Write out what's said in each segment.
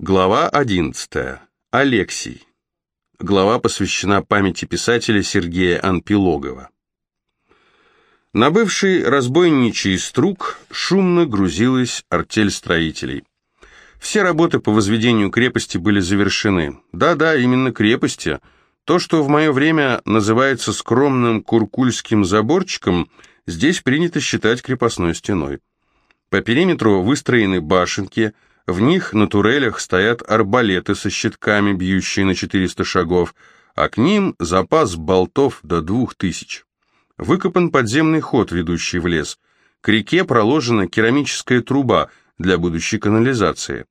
Глава 11. Алексий. Глава посвящена памяти писателя Сергея Анпилогова. На бывший разбойничий струк шумно грузилась артель строителей. Все работы по возведению крепости были завершены. Да-да, именно крепости. То, что в мое время называется скромным куркульским заборчиком, здесь принято считать крепостной стеной. По периметру выстроены башенки – в них на турелях стоят арбалеты со щитками, бьющие на 400 шагов, а к ним запас болтов до двух тысяч. Выкопан подземный ход, ведущий в лес. К реке проложена керамическая труба для будущей канализации.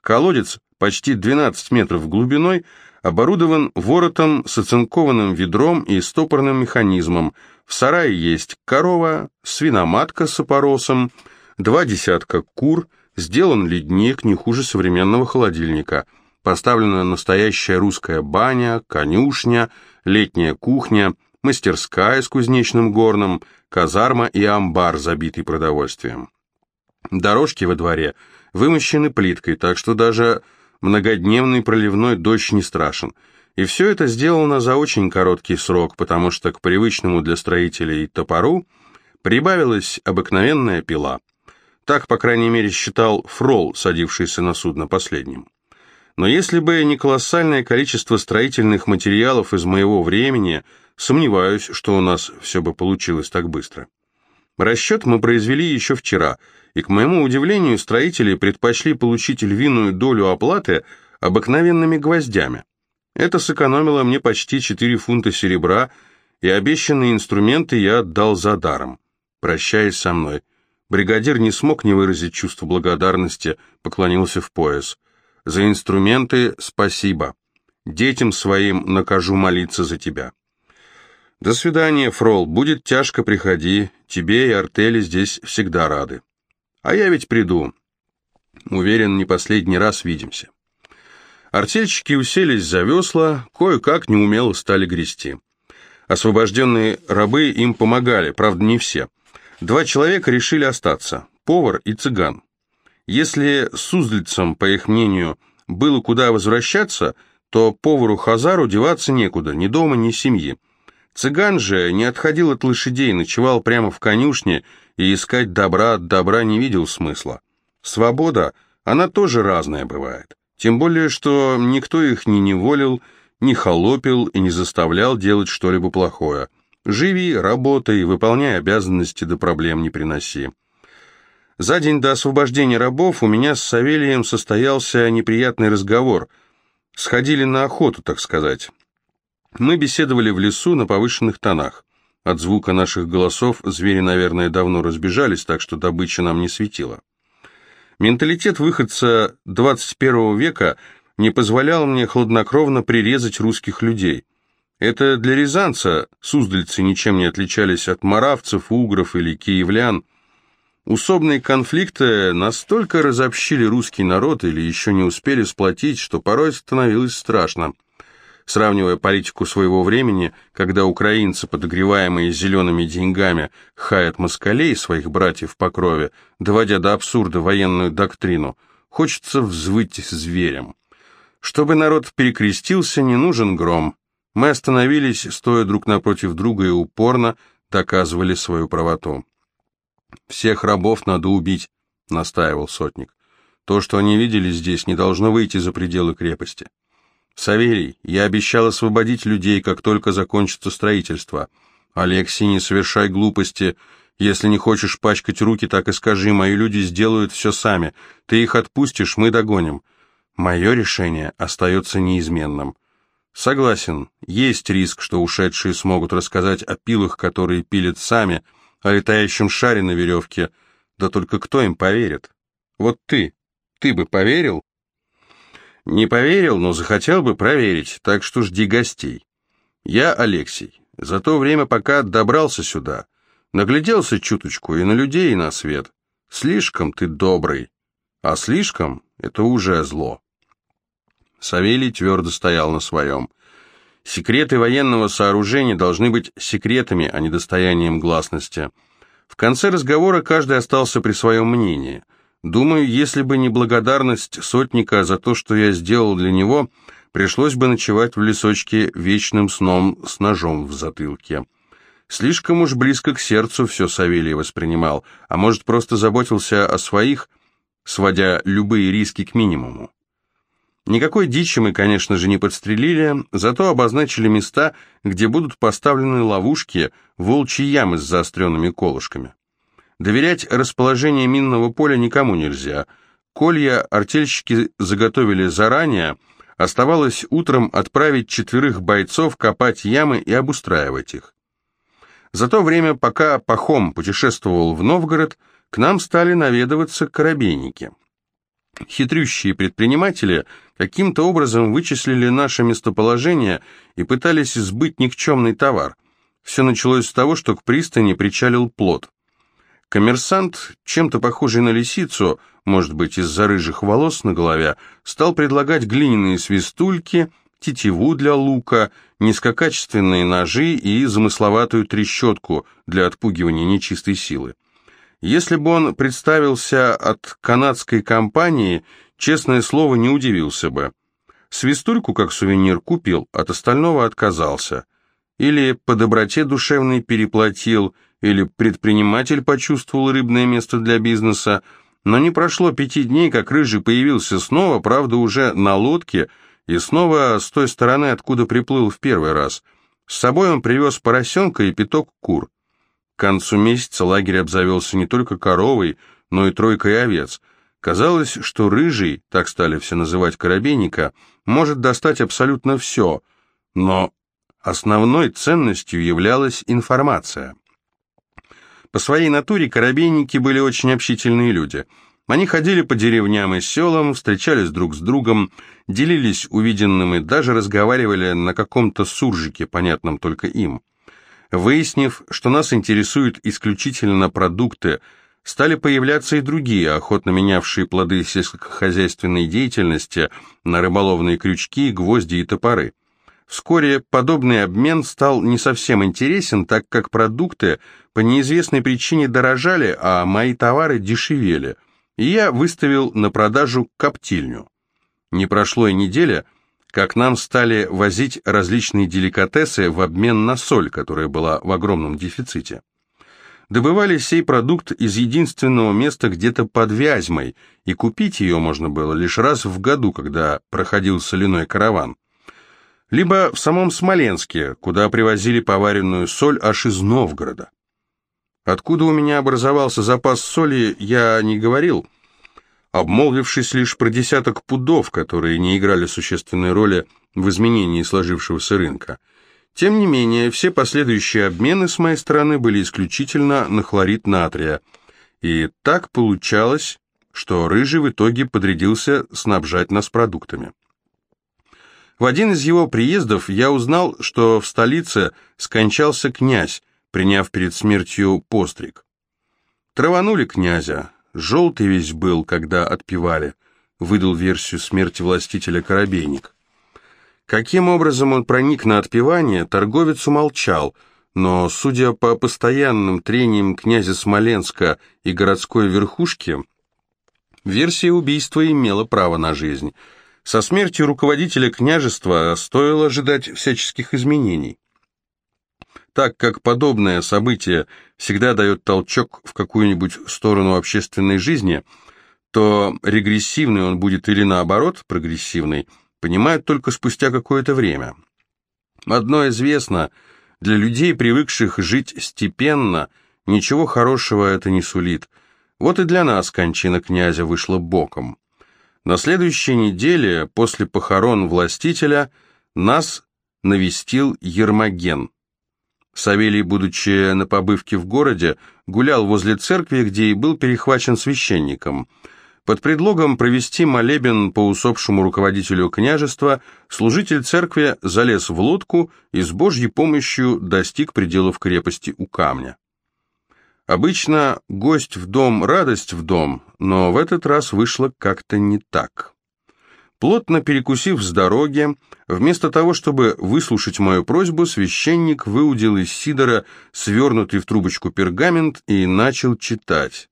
Колодец почти 12 метров глубиной, оборудован воротом с оцинкованным ведром и стопорным механизмом. В сарае есть корова, свиноматка с опоросом, два десятка кур – Сделан ледник не хуже современного холодильника. Поставлена настоящая русская баня, конюшня, летняя кухня, мастерская с кузнечным горном, казарма и амбар, забитый продовольствием. Дорожки во дворе вымощены плиткой, так что даже многодневный проливной дождь не страшен. И все это сделано за очень короткий срок, потому что к привычному для строителей топору прибавилась обыкновенная пила – так, по крайней мере, считал Фрол, садившийся на судно последним. Но если бы не колоссальное количество строительных материалов из моего времени, сомневаюсь, что у нас все бы получилось так быстро. Расчет мы произвели еще вчера, и, к моему удивлению, строители предпочли получить львиную долю оплаты обыкновенными гвоздями. Это сэкономило мне почти 4 фунта серебра, и обещанные инструменты я отдал за даром. Прощаясь со мной, Бригадир не смог не выразить чувство благодарности, поклонился в пояс. «За инструменты спасибо. Детям своим накажу молиться за тебя». «До свидания, Фрол. Будет тяжко, приходи. Тебе и Артели здесь всегда рады. А я ведь приду. Уверен, не последний раз видимся». Артельщики уселись за весла, кое-как неумело стали грести. Освобожденные рабы им помогали, правда, не все – Два человека решили остаться – повар и цыган. Если с узлицем, по их мнению, было куда возвращаться, то повару Хазару деваться некуда, ни дома, ни семьи. Цыган же не отходил от лошадей, ночевал прямо в конюшне и искать добра от добра не видел смысла. Свобода, она тоже разная бывает. Тем более, что никто их не неволил, не холопил и не заставлял делать что-либо плохое – Живи, работай, выполняй обязанности, да проблем не приноси. За день до освобождения рабов у меня с Савелием состоялся неприятный разговор. Сходили на охоту, так сказать. Мы беседовали в лесу на повышенных тонах. От звука наших голосов звери, наверное, давно разбежались, так что добыча нам не светила. Менталитет выходца 21 века не позволял мне хладнокровно прирезать русских людей. Это для рязанца суздальцы ничем не отличались от маравцев, угров или киевлян. Усобные конфликты настолько разобщили русский народ или еще не успели сплотить, что порой становилось страшно. Сравнивая политику своего времени, когда украинцы, подогреваемые зелеными деньгами, хаят москалей, своих братьев по крови, доводя до абсурда военную доктрину, хочется взвыть зверем. Чтобы народ перекрестился, не нужен гром, мы остановились, стоя друг напротив друга и упорно доказывали свою правоту. «Всех рабов надо убить», — настаивал сотник. «То, что они видели здесь, не должно выйти за пределы крепости». «Савелий, я обещал освободить людей, как только закончится строительство. Алексей, не совершай глупости. Если не хочешь пачкать руки, так и скажи, мои люди сделают все сами. Ты их отпустишь, мы догоним. Мое решение остается неизменным. Согласен, есть риск, что ушедшие смогут рассказать о пилах, которые пилят сами, о летающем шаре на веревке, да только кто им поверит? Вот ты, ты бы поверил? Не поверил, но захотел бы проверить, так что жди гостей. Я Алексей. За то время, пока добрался сюда, нагляделся чуточку и на людей, и на свет. Слишком ты добрый, а слишком — это уже зло. Савелий твердо стоял на своем. Секреты военного сооружения должны быть секретами, а не достоянием гласности. В конце разговора каждый остался при своем мнении. Думаю, если бы не благодарность сотника за то, что я сделал для него, пришлось бы ночевать в лесочке вечным сном с ножом в затылке. Слишком уж близко к сердцу все Савелий воспринимал, а может, просто заботился о своих, сводя любые риски к минимуму. Никакой дичи мы, конечно же, не подстрелили, зато обозначили места, где будут поставлены ловушки, волчьи ямы с заостренными колышками. Доверять расположение минного поля никому нельзя. Колья артельщики заготовили заранее, оставалось утром отправить четверых бойцов копать ямы и обустраивать их. За то время, пока Пахом путешествовал в Новгород, к нам стали наведываться корабейники. Хитрющие предприниматели каким-то образом вычислили наше местоположение и пытались сбыть никчемный товар. Все началось с того, что к пристани причалил плот. Коммерсант, чем-то похожий на лисицу, может быть, из-за рыжих волос на голове, стал предлагать глиняные свистульки, тетиву для лука, низкокачественные ножи и замысловатую трещотку для отпугивания нечистой силы. Если бы он представился от канадской компании, честное слово, не удивился бы. Свистульку как сувенир купил, от остального отказался. Или по доброте душевной переплатил, или предприниматель почувствовал рыбное место для бизнеса, но не прошло пяти дней, как Рыжий появился снова, правда, уже на лодке, и снова с той стороны, откуда приплыл в первый раз. С собой он привез поросенка и пяток кур. Концу месяца лагерь обзавелся не только коровой, но и тройкой овец. Казалось, что рыжий, так стали все называть коробейника, может достать абсолютно все, но основной ценностью являлась информация. По своей натуре коробейники были очень общительные люди. Они ходили по деревням и селам, встречались друг с другом, делились увиденным и даже разговаривали на каком-то суржике, понятном только им. Выяснив, что нас интересуют исключительно продукты, стали появляться и другие, охотно менявшие плоды сельскохозяйственной деятельности на рыболовные крючки, гвозди и топоры. Вскоре подобный обмен стал не совсем интересен, так как продукты по неизвестной причине дорожали, а мои товары дешевели, и я выставил на продажу коптильню. Не прошло и неделя, как нам стали возить различные деликатесы в обмен на соль, которая была в огромном дефиците. Добывали сей продукт из единственного места где-то под Вязьмой, и купить ее можно было лишь раз в году, когда проходил соляной караван. Либо в самом Смоленске, куда привозили поваренную соль аж из Новгорода. Откуда у меня образовался запас соли, я не говорил, обмолвившись лишь про десяток пудов, которые не играли существенной роли в изменении сложившегося рынка. Тем не менее, все последующие обмены с моей стороны были исключительно на хлорид натрия. И так получалось, что Рыжий в итоге подрядился снабжать нас продуктами. В один из его приездов я узнал, что в столице скончался князь, приняв перед смертью постриг. Траванули князя, Желтый весь был, когда отпевали, выдал версию смерти властителя Коробейник. Каким образом он проник на отпевание, торговец умолчал, но, судя по постоянным трениям князя Смоленска и городской верхушки, версия убийства имела право на жизнь. Со смертью руководителя княжества стоило ожидать всяческих изменений. Так как подобное событие всегда дает толчок в какую-нибудь сторону общественной жизни, то регрессивный он будет или наоборот прогрессивный, понимают только спустя какое-то время. Одно известно, для людей, привыкших жить степенно, ничего хорошего это не сулит. Вот и для нас кончина князя вышла боком. На следующей неделе, после похорон властителя, нас навестил Ермоген. Савелий, будучи на побывке в городе, гулял возле церкви, где и был перехвачен священником. Под предлогом провести молебен по усопшему руководителю княжества, служитель церкви залез в лодку и с Божьей помощью достиг пределов крепости у камня. Обычно гость в дом, радость в дом, но в этот раз вышло как-то не так. Плотно перекусив с дороги, вместо того, чтобы выслушать мою просьбу, священник выудил из сидора свернутый в трубочку пергамент и начал читать.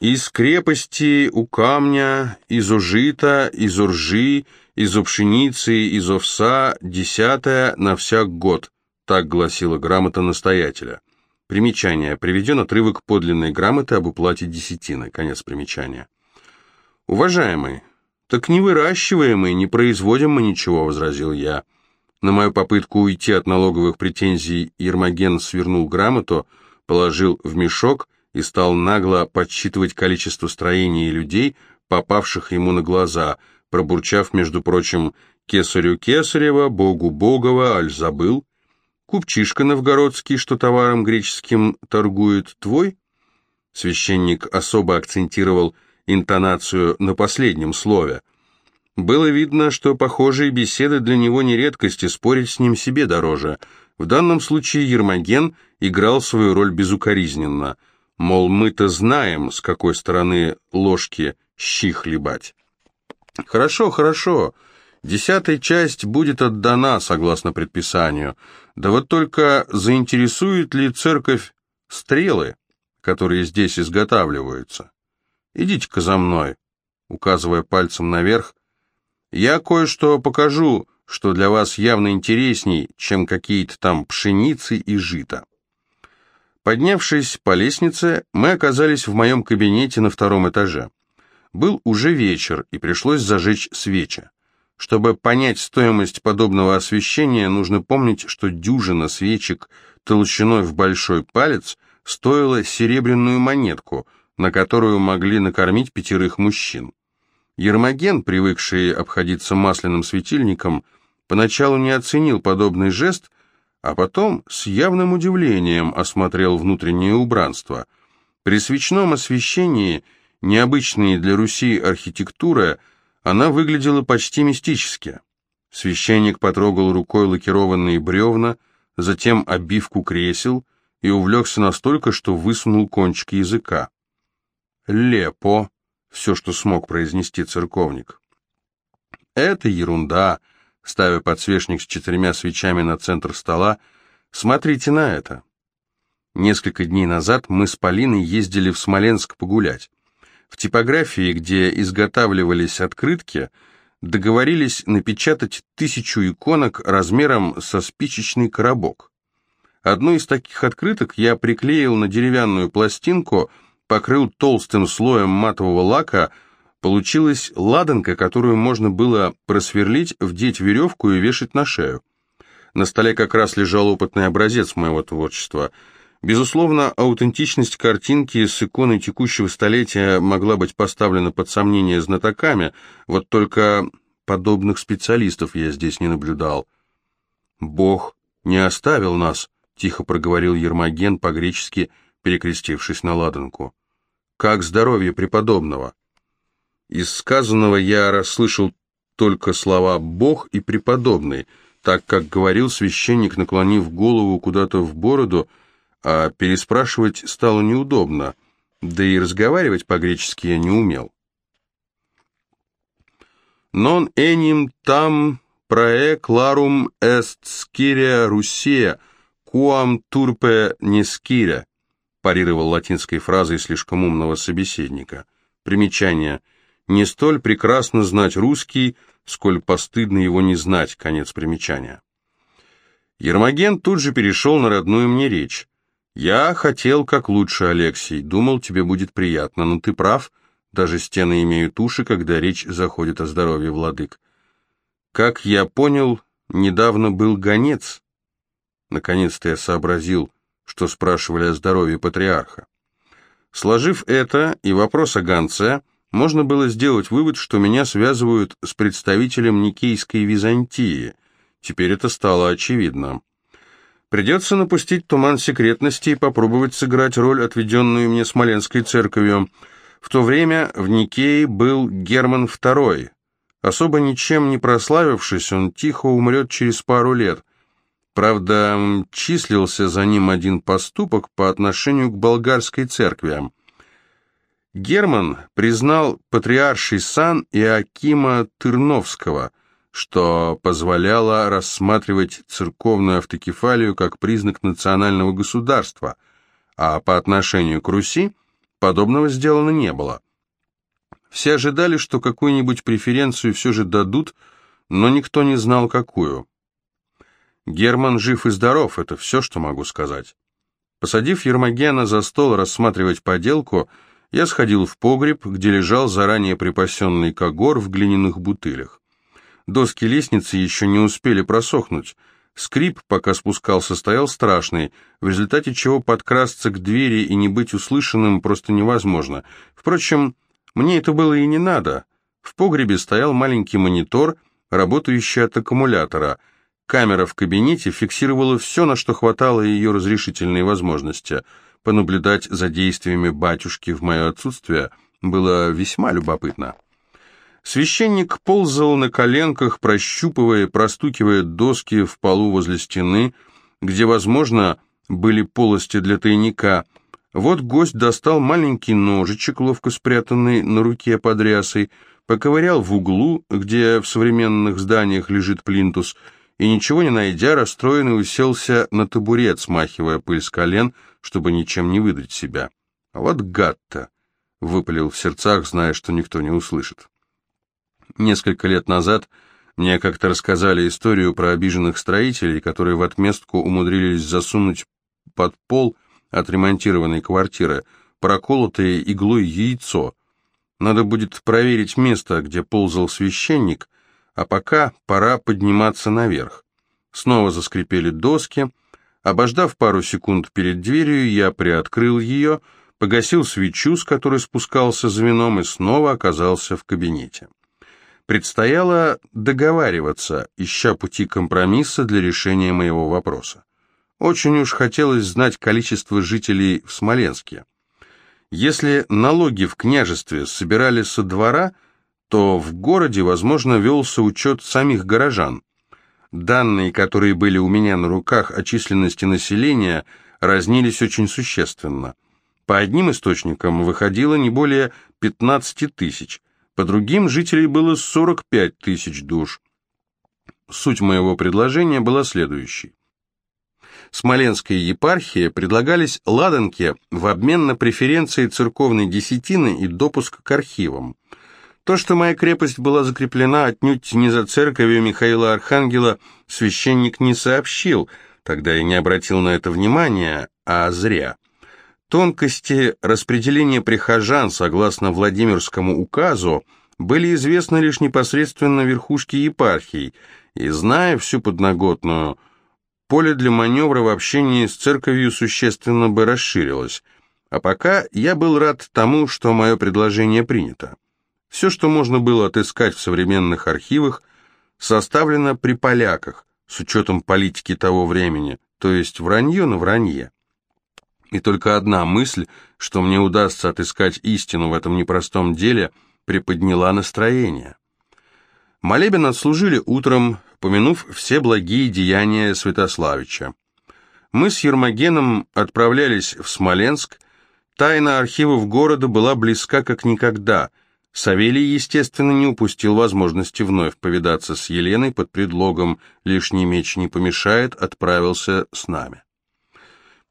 Из крепости у камня, из ужита, из уржи, из пшеницы, из овса, десятая на всяк год, так гласила грамота настоятеля. Примечание. Приведен отрывок подлинной грамоты об уплате десятины. Конец примечания. Уважаемый, так не выращиваем и не производим мы ничего, возразил я. На мою попытку уйти от налоговых претензий Ермоген свернул грамоту, положил в мешок и стал нагло подсчитывать количество строений и людей, попавших ему на глаза, пробурчав, между прочим, «Кесарю Кесарева, Богу Богова, аль забыл?» Купчишка новгородский, что товаром греческим торгует, твой? Священник особо акцентировал интонацию на последнем слове. Было видно, что похожие беседы для него не редкость, и спорить с ним себе дороже. В данном случае Ермоген играл свою роль безукоризненно. Мол, мы-то знаем, с какой стороны ложки щи хлебать. «Хорошо, хорошо», Десятая часть будет отдана, согласно предписанию. Да вот только заинтересует ли церковь стрелы, которые здесь изготавливаются? Идите-ка за мной, указывая пальцем наверх. Я кое-что покажу, что для вас явно интересней, чем какие-то там пшеницы и жито. Поднявшись по лестнице, мы оказались в моем кабинете на втором этаже. Был уже вечер, и пришлось зажечь свечи. Чтобы понять стоимость подобного освещения, нужно помнить, что дюжина свечек толщиной в большой палец стоила серебряную монетку, на которую могли накормить пятерых мужчин. Ермоген, привыкший обходиться масляным светильником, поначалу не оценил подобный жест, а потом с явным удивлением осмотрел внутреннее убранство. При свечном освещении необычные для Руси архитектура – она выглядела почти мистически. Священник потрогал рукой лакированные бревна, затем обивку кресел и увлекся настолько, что высунул кончик языка. «Лепо!» — все, что смог произнести церковник. «Это ерунда!» — ставя подсвечник с четырьмя свечами на центр стола. «Смотрите на это!» Несколько дней назад мы с Полиной ездили в Смоленск погулять. В типографии, где изготавливались открытки, договорились напечатать тысячу иконок размером со спичечный коробок. Одну из таких открыток я приклеил на деревянную пластинку, покрыл толстым слоем матового лака, получилась ладанка, которую можно было просверлить, вдеть веревку и вешать на шею. На столе как раз лежал опытный образец моего творчества – Безусловно, аутентичность картинки с иконой текущего столетия могла быть поставлена под сомнение знатоками, вот только подобных специалистов я здесь не наблюдал. «Бог не оставил нас», — тихо проговорил Ермоген, по-гречески перекрестившись на ладанку. «Как здоровье преподобного?» Из сказанного я расслышал только слова «Бог» и «преподобный», так как говорил священник, наклонив голову куда-то в бороду, — а переспрашивать стало неудобно, да и разговаривать по-гречески я не умел. «Non enim tam prae clarum est sciria Russia, quam turpe не sciria», парировал латинской фразой слишком умного собеседника. Примечание. «Не столь прекрасно знать русский, сколь постыдно его не знать». Конец примечания. Ермоген тут же перешел на родную мне речь. «Я хотел как лучше, Алексей. Думал, тебе будет приятно, но ты прав. Даже стены имеют уши, когда речь заходит о здоровье владык. Как я понял, недавно был гонец». Наконец-то я сообразил, что спрашивали о здоровье патриарха. Сложив это и вопрос о гонце, можно было сделать вывод, что меня связывают с представителем Никейской Византии. Теперь это стало очевидно. Придется напустить туман секретности и попробовать сыграть роль, отведенную мне Смоленской церковью. В то время в Никее был Герман II. Особо ничем не прославившись, он тихо умрет через пару лет. Правда, числился за ним один поступок по отношению к болгарской церкви. Герман признал патриарший сан Иакима Тырновского – что позволяло рассматривать церковную автокефалию как признак национального государства, а по отношению к Руси подобного сделано не было. Все ожидали, что какую-нибудь преференцию все же дадут, но никто не знал, какую. Герман жив и здоров, это все, что могу сказать. Посадив Ермогена за стол рассматривать поделку, я сходил в погреб, где лежал заранее припасенный когор в глиняных бутылях. Доски лестницы еще не успели просохнуть. Скрип, пока спускался, стоял страшный, в результате чего подкрасться к двери и не быть услышанным просто невозможно. Впрочем, мне это было и не надо. В погребе стоял маленький монитор, работающий от аккумулятора. Камера в кабинете фиксировала все, на что хватало ее разрешительной возможности. Понаблюдать за действиями батюшки в мое отсутствие было весьма любопытно. Священник ползал на коленках, прощупывая, простукивая доски в полу возле стены, где, возможно, были полости для тайника – вот гость достал маленький ножичек, ловко спрятанный на руке под рясой, поковырял в углу, где в современных зданиях лежит плинтус, и, ничего не найдя, расстроенный уселся на табурет, смахивая пыль с колен, чтобы ничем не выдать себя. «Вот гад-то!» — выпалил в сердцах, зная, что никто не услышит. Несколько лет назад мне как-то рассказали историю про обиженных строителей, которые в отместку умудрились засунуть под пол — отремонтированной квартиры, проколотое иглой яйцо. Надо будет проверить место, где ползал священник, а пока пора подниматься наверх. Снова заскрипели доски. Обождав пару секунд перед дверью, я приоткрыл ее, погасил свечу, с которой спускался за вином, и снова оказался в кабинете. Предстояло договариваться, ища пути компромисса для решения моего вопроса. Очень уж хотелось знать количество жителей в Смоленске. Если налоги в княжестве собирали со двора, то в городе, возможно, велся учет самих горожан. Данные, которые были у меня на руках о численности населения, разнились очень существенно. По одним источникам выходило не более 15 тысяч, по другим жителей было 45 тысяч душ. Суть моего предложения была следующей. Смоленской епархии предлагались ладанки в обмен на преференции церковной десятины и допуск к архивам. То, что моя крепость была закреплена отнюдь не за церковью Михаила Архангела, священник не сообщил, тогда я не обратил на это внимания, а зря. Тонкости распределения прихожан, согласно Владимирскому указу, были известны лишь непосредственно верхушке епархий, и, зная всю подноготную, поле для маневра в общении с церковью существенно бы расширилось. А пока я был рад тому, что мое предложение принято. Все, что можно было отыскать в современных архивах, составлено при поляках, с учетом политики того времени, то есть вранье на вранье. И только одна мысль, что мне удастся отыскать истину в этом непростом деле, приподняла настроение. Молебен отслужили утром, помянув все благие деяния Святославича. Мы с Ермогеном отправлялись в Смоленск. Тайна архивов города была близка как никогда. Савелий, естественно, не упустил возможности вновь повидаться с Еленой под предлогом «лишний меч не помешает», отправился с нами.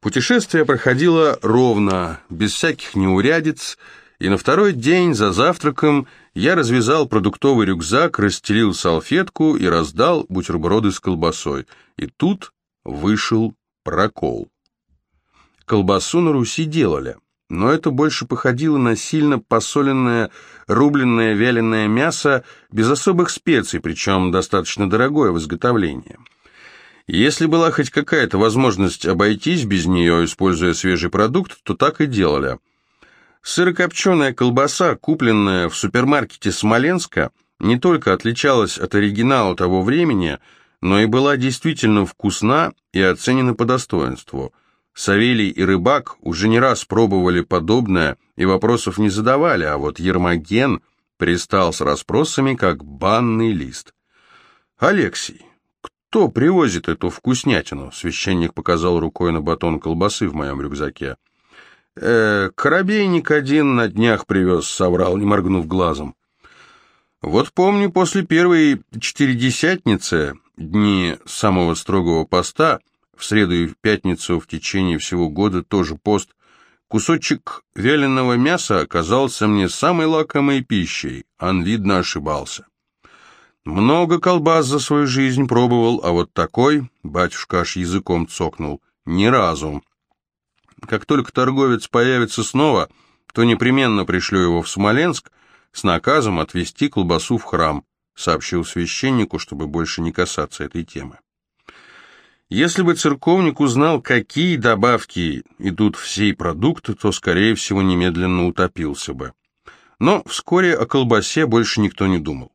Путешествие проходило ровно, без всяких неурядиц, и на второй день за завтраком я развязал продуктовый рюкзак, расстелил салфетку и раздал бутерброды с колбасой. И тут вышел прокол. Колбасу на Руси делали, но это больше походило на сильно посоленное, рубленное вяленое мясо без особых специй, причем достаточно дорогое в изготовлении. Если была хоть какая-то возможность обойтись без нее, используя свежий продукт, то так и делали – Сырокопченая колбаса, купленная в супермаркете Смоленска, не только отличалась от оригинала того времени, но и была действительно вкусна и оценена по достоинству. Савелий и Рыбак уже не раз пробовали подобное и вопросов не задавали, а вот Ермоген пристал с расспросами, как банный лист. «Алексей, кто привозит эту вкуснятину?» Священник показал рукой на батон колбасы в моем рюкзаке. «Э, «Коробейник один на днях привез», — соврал, не моргнув глазом. «Вот помню, после первой четыредесятницы, дни самого строгого поста, в среду и в пятницу в течение всего года тоже пост, Кусочек вяленого мяса оказался мне самой лакомой пищей, он, видно, ошибался. Много колбас за свою жизнь пробовал, а вот такой, батюшка аж языком цокнул, ни разу. Как только торговец появится снова, то непременно пришлю его в Смоленск с наказом отвезти колбасу в храм, сообщил священнику, чтобы больше не касаться этой темы. Если бы церковник узнал, какие добавки идут в сей продукт, то, скорее всего, немедленно утопился бы. Но вскоре о колбасе больше никто не думал.